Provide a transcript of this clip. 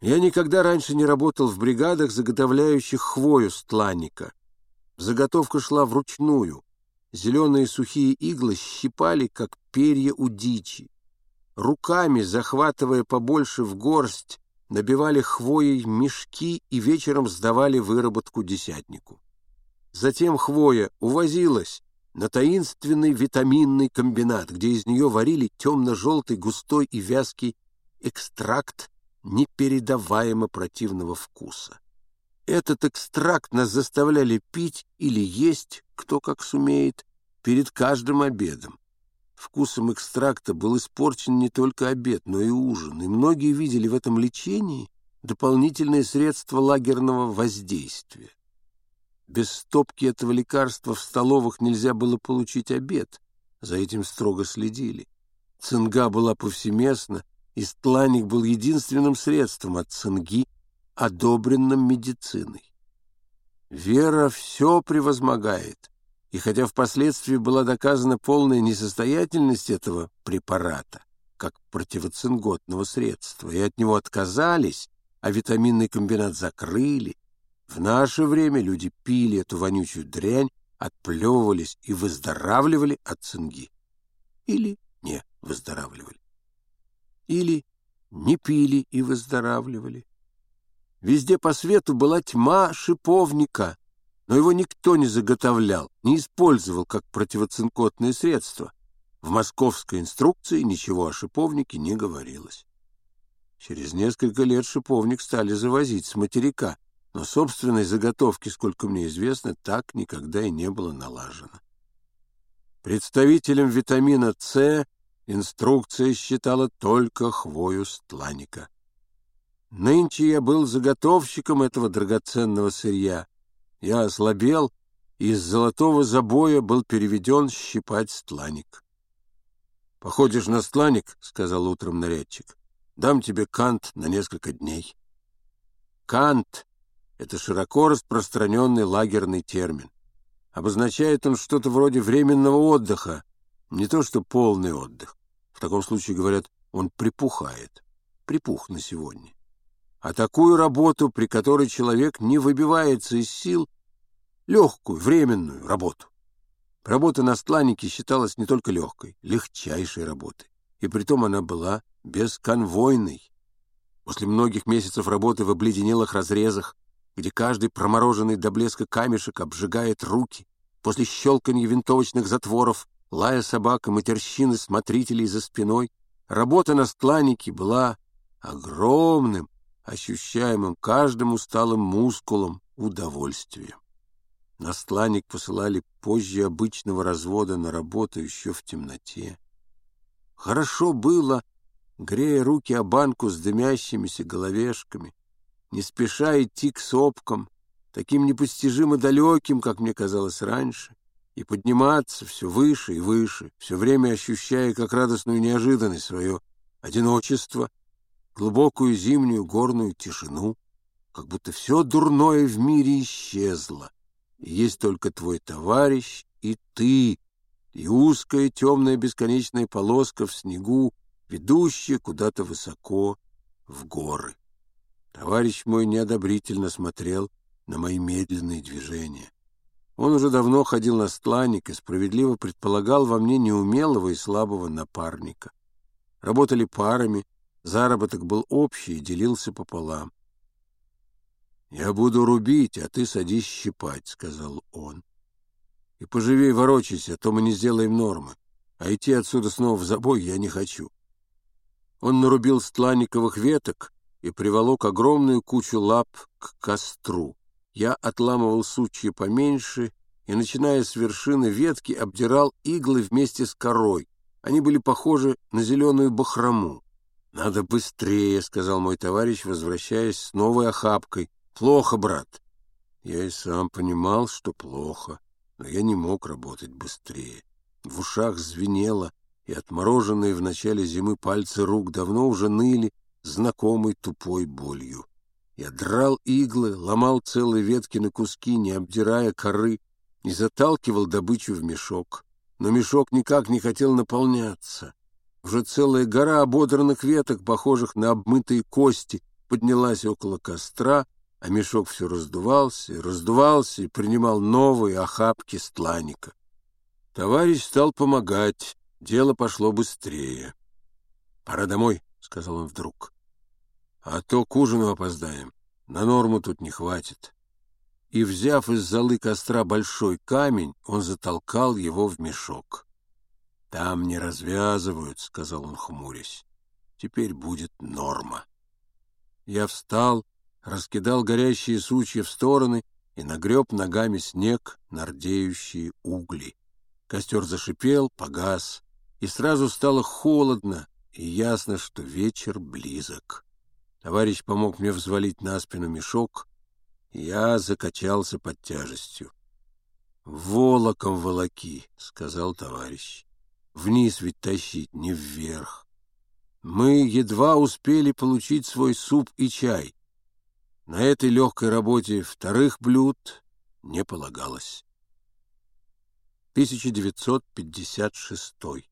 Я никогда раньше не работал в бригадах, заготовляющих хвою стланника. Заготовка шла вручную. Зеленые сухие иглы щипали, как перья у дичи. Руками, захватывая побольше в горсть, набивали хвоей мешки и вечером сдавали выработку десятнику. Затем хвоя увозилась на таинственный витаминный комбинат, где из нее варили темно-желтый, густой и вязкий экстракт непередаваемо противного вкуса. Этот экстракт нас заставляли пить или есть, кто как сумеет, перед каждым обедом. Вкусом экстракта был испорчен не только обед, но и ужин, и многие видели в этом лечении дополнительные средства лагерного воздействия. Без стопки этого лекарства в столовых нельзя было получить обед, за этим строго следили. Цинга была повсеместна, и стланник был единственным средством от цинги, одобренным медициной. Вера все превозмогает, и хотя впоследствии была доказана полная несостоятельность этого препарата, как противоцинготного средства, и от него отказались, а витаминный комбинат закрыли, в наше время люди пили эту вонючую дрянь, отплевывались и выздоравливали от цинги. Или не выздоравливали или не пили и выздоравливали. Везде по свету была тьма шиповника, но его никто не заготовлял, не использовал как противоцинкотное средство. В московской инструкции ничего о шиповнике не говорилось. Через несколько лет шиповник стали завозить с материка, но собственной заготовки, сколько мне известно, так никогда и не было налажено. Представителем витамина С Инструкция считала только хвою стланика. Нынче я был заготовщиком этого драгоценного сырья. Я ослабел, и из золотого забоя был переведен щипать стланик. — Походишь на стланик, — сказал утром нарядчик. — Дам тебе кант на несколько дней. Кант — это широко распространенный лагерный термин. Обозначает он что-то вроде временного отдыха, не то что полный отдых. В таком случае, говорят, он припухает. Припух на сегодня. А такую работу, при которой человек не выбивается из сил, легкую, временную работу. Работа на стланнике считалась не только легкой, легчайшей работой. И притом она была бесконвойной. После многих месяцев работы в обледенелых разрезах, где каждый промороженный до блеска камешек обжигает руки, после щелканья винтовочных затворов лая собак и матерщины смотрителей за спиной, работа на стланнике была огромным, ощущаемым каждым усталым мускулом удовольствием. На стланник посылали позже обычного развода на работу еще в темноте. Хорошо было, грея руки о банку с дымящимися головешками, не спеша идти к сопкам, таким непостижимо далеким, как мне казалось раньше, и подниматься все выше и выше, все время ощущая как радостную неожиданность свое одиночество, глубокую зимнюю горную тишину, как будто все дурное в мире исчезло, и есть только твой товарищ и ты, и узкая темная бесконечная полоска в снегу, ведущая куда-то высоко в горы. Товарищ мой неодобрительно смотрел на мои медленные движения. Он уже давно ходил на стланник и справедливо предполагал во мне неумелого и слабого напарника. Работали парами, заработок был общий и делился пополам. «Я буду рубить, а ты садись щипать», — сказал он. «И поживей ворочайся, а то мы не сделаем нормы, а идти отсюда снова в забой я не хочу». Он нарубил стланниковых веток и приволок огромную кучу лап к костру. Я отламывал сучья поменьше и, начиная с вершины ветки, обдирал иглы вместе с корой. Они были похожи на зеленую бахрому. «Надо быстрее», — сказал мой товарищ, возвращаясь с новой охапкой. «Плохо, брат». Я и сам понимал, что плохо, но я не мог работать быстрее. В ушах звенело, и отмороженные в начале зимы пальцы рук давно уже ныли знакомой тупой болью. Я драл иглы, ломал целые ветки на куски, не обдирая коры, не заталкивал добычу в мешок. Но мешок никак не хотел наполняться. Уже целая гора ободранных веток, похожих на обмытые кости, поднялась около костра, а мешок все раздувался и раздувался и принимал новые охапки стланника. Товарищ стал помогать, дело пошло быстрее. «Пора домой», — сказал он вдруг. «А то к ужину опоздаем, на норму тут не хватит». И, взяв из золы костра большой камень, он затолкал его в мешок. «Там не развязывают», — сказал он, хмурясь. «Теперь будет норма». Я встал, раскидал горящие сучья в стороны и нагреб ногами снег на рдеющие угли. Костер зашипел, погас, и сразу стало холодно, и ясно, что вечер близок. Товарищ помог мне взвалить на спину мешок, и я закачался под тяжестью. «Волоком волоки», — сказал товарищ. «Вниз ведь тащить, не вверх». Мы едва успели получить свой суп и чай. На этой легкой работе вторых блюд не полагалось. 1956